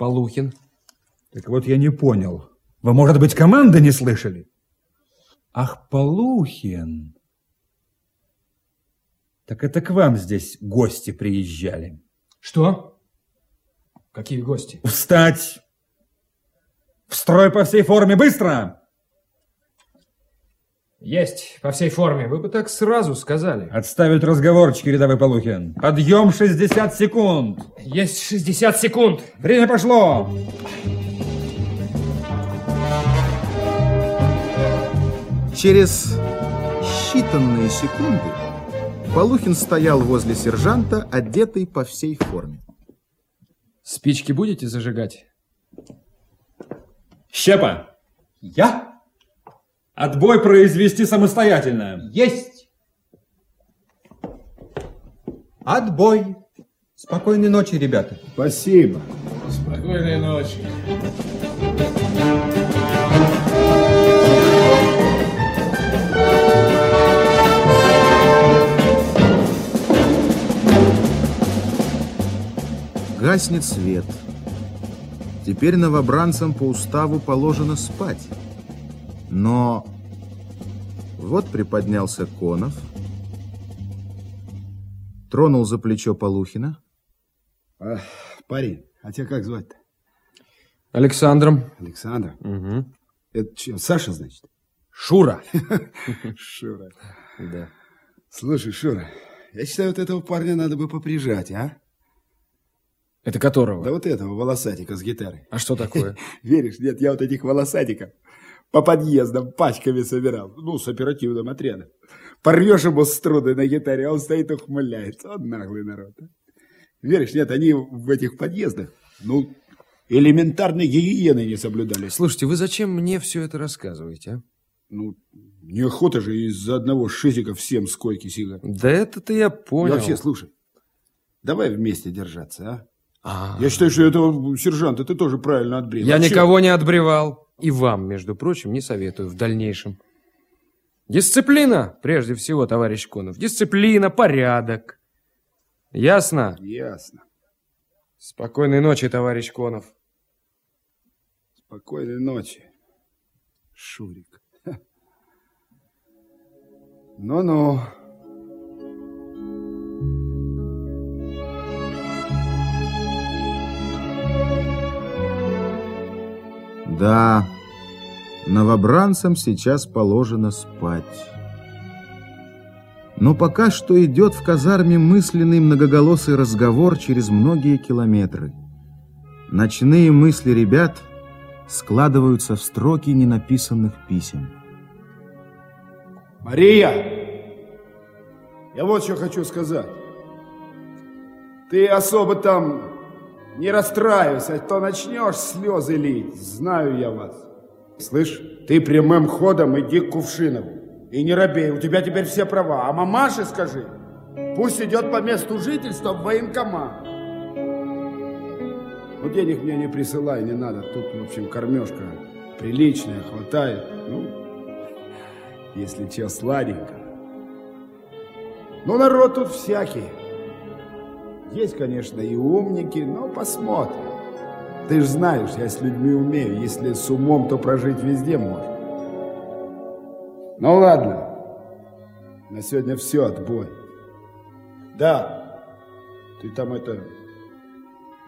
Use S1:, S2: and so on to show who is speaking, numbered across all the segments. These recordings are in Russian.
S1: Полухин.
S2: Так вот я не понял. Вы, может быть, команды не слышали? Ах, Полухин. Так это к вам здесь гости приезжали.
S1: Что? Какие гости?
S2: Встать! В строй по всей форме, быстро!
S1: Есть, по всей форме. Вы бы так сразу сказали.
S2: Отставить разговорчики, рядовой Полухин. Подъем 60 секунд.
S1: Есть 60 секунд.
S2: Время пошло.
S3: Через считанные секунды Полухин стоял возле сержанта, одетый по всей форме.
S1: Спички будете зажигать?
S2: Щепа! Я? Отбой произвести самостоятельно.
S4: Есть! Отбой! Спокойной ночи, ребята.
S5: Спасибо.
S6: Спокойной ночи.
S3: Гаснет свет. Теперь новобранцам по уставу положено спать. Но вот приподнялся Конов, тронул за плечо Полухина.
S5: А, парень, а тебя как звать-то?
S1: Александром.
S5: Александр?
S1: Угу.
S5: Это что, Саша, значит?
S1: Шура.
S5: Шура.
S1: Да.
S5: Слушай, Шура, я считаю, вот этого парня надо бы поприжать, а?
S1: Это которого?
S5: Да вот этого, волосатика с гитарой.
S1: А что такое?
S5: Веришь, нет, я вот этих волосатиков по подъездам пачками собирал. Ну, с оперативным отрядом. Порвешь ему струны на гитаре, а он стоит ухмыляется. Он наглый народ. А? Веришь, нет, они в этих подъездах, ну, элементарной гигиены не соблюдали.
S1: Слушайте, вы зачем мне все это рассказываете, а?
S5: Ну, неохота же из-за одного шизика всем с койки.
S1: Да это-то я понял.
S5: И вообще, слушай, давай вместе держаться, а?
S1: А,
S5: Я считаю, что этого сержанта ты тоже правильно отбрил.
S1: Я
S5: А
S1: никого не отбревал. И вам, между прочим, не советую в дальнейшем. Дисциплина, прежде всего, товарищ Конов. Дисциплина, порядок. Ясно?
S5: Ясно.
S1: Спокойной ночи, товарищ Конов.
S5: Спокойной ночи, Шурик. Ну-ну.
S3: Да, новобранцам сейчас положено спать. Но пока что идет в казарме мысленный многоголосый разговор через многие километры. Ночные мысли ребят складываются в строки ненаписанных писем.
S5: Мария! Я вот что хочу сказать. Ты особо там не расстраивайся, а то начнешь слезы лить. Знаю я вас. Слышь, ты прямым ходом иди к Кувшинову. И не робей, у тебя теперь все права. А мамаше скажи, пусть идет по месту жительства в военкомат. Ну, денег мне не присылай, не надо. Тут, в общем, кормежка приличная, хватает. Ну, если че, сладенько. Ну, народ тут всякий. Есть, конечно, и умники, но посмотрим. Ты ж знаешь, я с людьми умею. Если с умом, то прожить везде можно. Ну, ладно. На сегодня все, отбой. Да. Ты там это...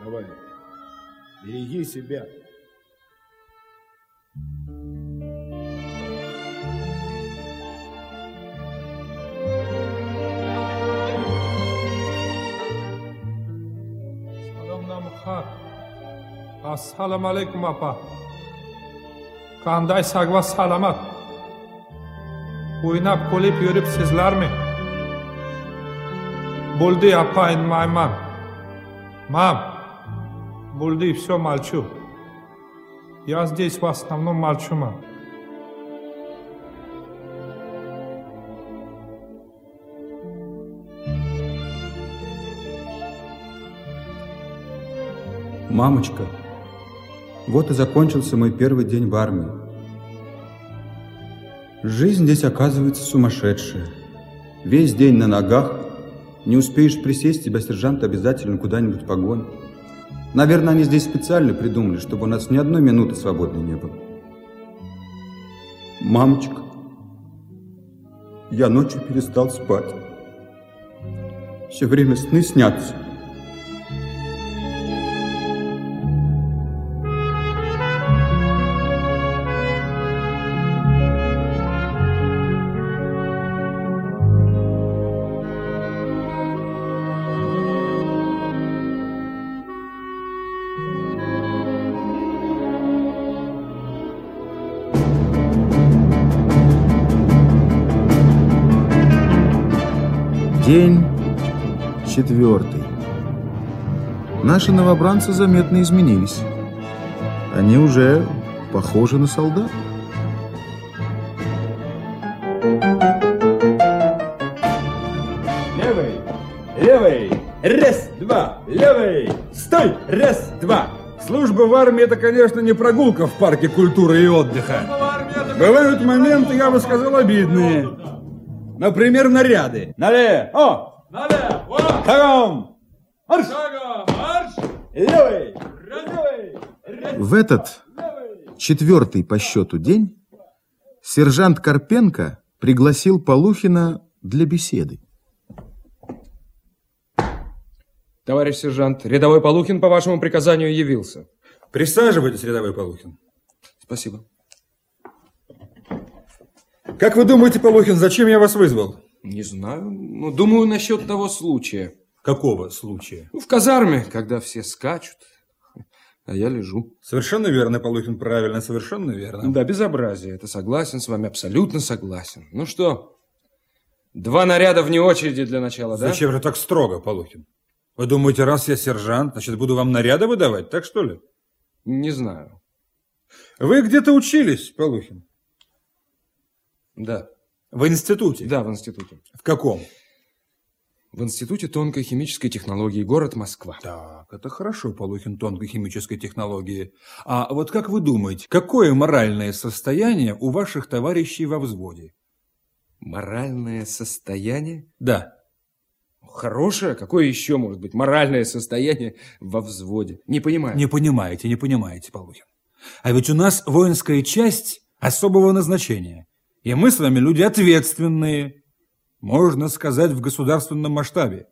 S5: Давай. Береги себя.
S7: Assalomu alaykum apa. Qandaysizlar salomat? O'ynab kulib yuribsizlarmi? Bo'ldi apa inmayman. Мам, Булди, все молчу. Я здесь в основном молчу, мам.
S4: Мамочка, вот и закончился мой первый день в армии. Жизнь здесь оказывается сумасшедшая. Весь день на ногах, не успеешь присесть, тебя сержант обязательно куда-нибудь погонит. Наверное, они здесь специально придумали, чтобы у нас ни одной минуты свободной не было. Мамочка, я ночью перестал спать. Все время сны снятся.
S3: День четвертый. Наши новобранцы заметно изменились. Они уже похожи на солдат.
S2: Левый, левый, раз, два, левый, стой, раз, два. Служба в армии это, конечно, не прогулка в парке культуры и отдыха. Бывают моменты, я бы сказал, обидные. Например, наряды. Нале, о! Нале, Шагом! Марш! марш! Левый, левый,
S3: В этот четвертый по счету день сержант Карпенко пригласил Полухина для беседы.
S1: Товарищ сержант, рядовой Полухин по вашему приказанию явился.
S2: Присаживайтесь, рядовой Полухин.
S1: Спасибо.
S2: Как вы думаете, Полухин, зачем я вас вызвал?
S1: Не знаю, но думаю насчет того случая.
S2: Какого случая?
S1: Ну, в казарме, когда все скачут, а я лежу.
S2: Совершенно верно, Полухин, правильно, совершенно верно.
S1: Да, безобразие. Это согласен с вами, абсолютно согласен. Ну что, два наряда вне очереди для начала, да?
S2: Зачем же так строго, Полухин? Вы думаете, раз я сержант, значит, буду вам наряды выдавать, так что ли?
S1: Не знаю.
S2: Вы где-то учились, Полухин?
S1: Да.
S2: В институте?
S1: Да, в институте.
S2: В каком?
S1: В Институте тонкой химической технологии, город Москва.
S2: Так, это хорошо, Полухин, тонкой химической технологии. А вот как вы думаете, какое моральное состояние у ваших товарищей во взводе?
S1: Моральное состояние?
S2: Да.
S1: Хорошее? Какое еще может быть моральное состояние во взводе? Не понимаю.
S2: Не понимаете, не понимаете, Полухин. А ведь у нас воинская часть особого назначения. И мы с вами люди ответственные, можно сказать, в государственном масштабе.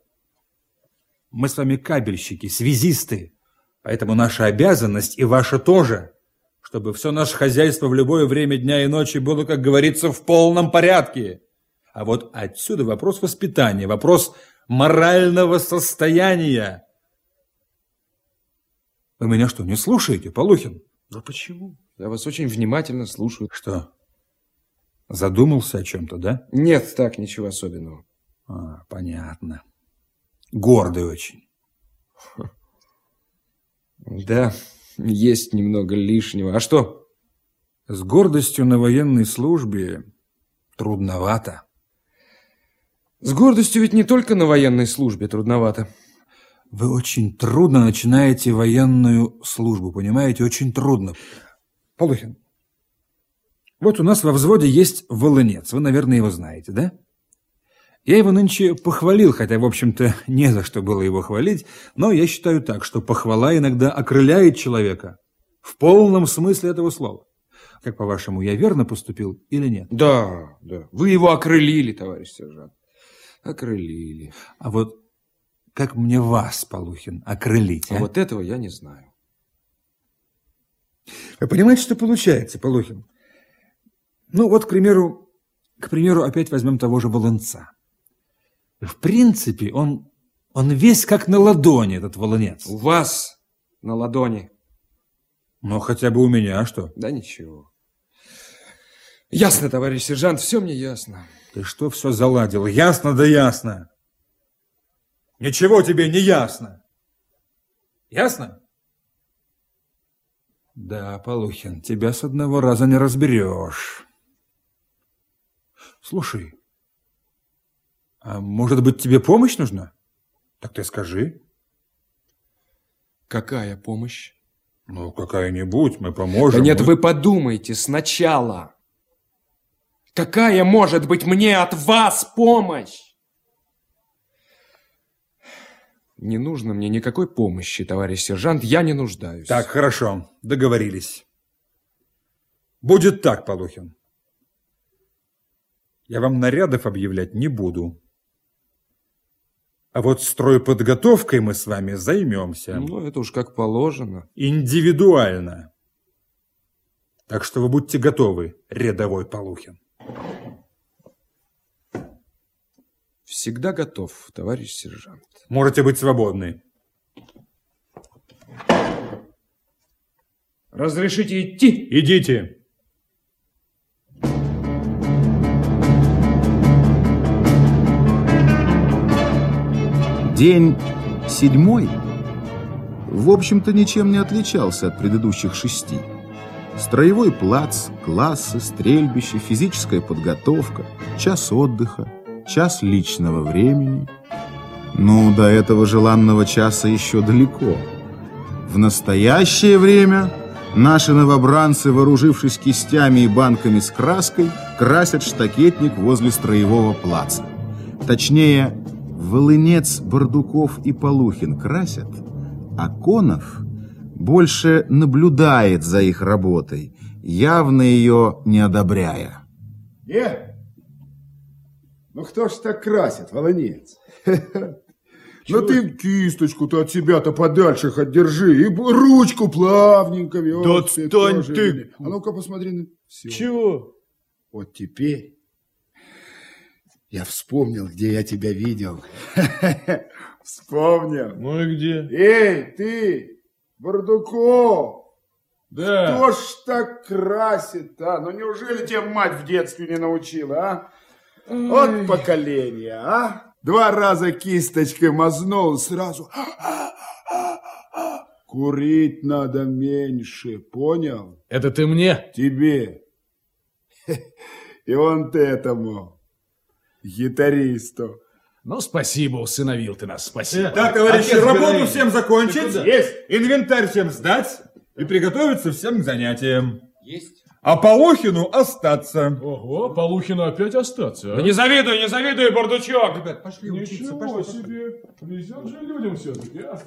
S2: Мы с вами кабельщики, связисты. Поэтому наша обязанность и ваша тоже, чтобы все наше хозяйство в любое время дня и ночи было, как говорится, в полном порядке. А вот отсюда вопрос воспитания, вопрос морального состояния. Вы меня что, не слушаете, Полухин?
S1: А почему? Я вас очень внимательно слушаю.
S2: Что? Задумался о чем-то, да?
S1: Нет, так, ничего особенного.
S2: А, понятно. Гордый очень.
S1: Да, есть немного лишнего. А что?
S2: С гордостью на военной службе трудновато.
S1: С гордостью ведь не только на военной службе трудновато.
S2: Вы очень трудно начинаете военную службу, понимаете? Очень трудно. Полухин, вот у нас во взводе есть волынец, вы, наверное, его знаете, да? Я его нынче похвалил, хотя, в общем-то, не за что было его хвалить, но я считаю так, что похвала иногда окрыляет человека в полном смысле этого слова. Как, по-вашему, я верно поступил или нет?
S1: Да, да. Вы его окрылили, товарищ сержант. Окрылили.
S2: А вот как мне вас, Полухин, окрылить,
S1: А
S2: а?
S1: вот этого я не знаю.
S2: Вы понимаете, что получается, Полухин? Ну, вот, к примеру, к примеру, опять возьмем того же Волынца. В принципе, он, он весь как на ладони, этот волынец.
S1: У вас на ладони.
S2: Ну, хотя бы у меня, а что?
S1: Да ничего. Ясно, товарищ сержант, все мне ясно.
S2: Ты что все заладил? Ясно да ясно. Ничего тебе не ясно. Ясно? Да, Полухин, тебя с одного раза не разберешь. Слушай, а может быть тебе помощь нужна? Так ты скажи.
S1: Какая помощь?
S2: Ну, какая-нибудь, мы поможем.
S1: Да нет,
S2: мы-
S1: вы подумайте сначала. Какая может быть мне от вас помощь? Не нужно мне никакой помощи, товарищ сержант, я не нуждаюсь.
S2: Так, хорошо, договорились. Будет так, Полухин. Я вам нарядов объявлять не буду. А вот стройподготовкой мы с вами займемся.
S1: Ну, это уж как положено.
S2: Индивидуально. Так что вы будьте готовы, рядовой Полухин.
S1: Всегда готов, товарищ сержант.
S2: Можете быть свободны.
S1: Разрешите идти?
S2: Идите.
S3: День седьмой, в общем-то, ничем не отличался от предыдущих шести. Строевой плац, классы, стрельбище, физическая подготовка, час отдыха, час личного времени. Ну, до этого желанного часа еще далеко. В настоящее время наши новобранцы, вооружившись кистями и банками с краской, красят штакетник возле строевого плаца. Точнее, Волынец, Бардуков и Полухин красят, а Конов больше наблюдает за их работой, явно ее не одобряя.
S5: Э? Ну кто ж так красит, волонец? Ну ты кисточку-то от себя-то подальше хоть держи, и ручку плавненько.
S6: Да отстань ты!
S5: А ну-ка посмотри на... Все.
S6: Чего?
S5: Вот теперь я вспомнил, где я тебя видел. Вспомнил.
S6: Ну и где?
S5: Эй, ты, Бардуков!
S6: Да.
S5: Кто ж так красит, а? Ну неужели тебя мать в детстве не научила, а? Вот поколение, а? Два раза кисточкой мазнул, сразу... Курить надо меньше, понял?
S6: Это ты мне?
S5: Тебе. И он ты этому, гитаристу.
S6: Ну, спасибо, усыновил ты нас, спасибо.
S2: Так, товарищи,
S6: Отец
S2: работу
S6: Героин.
S2: всем закончить. Есть. Инвентарь всем сдать и приготовиться всем к занятиям. Есть. А Полохину остаться.
S6: Ого, Полухину опять остаться, а?
S1: Да не завидуй, не завидуй, Бардучок!
S2: Ребят, пошли
S6: Ничего себе, везет же людям все-таки, а?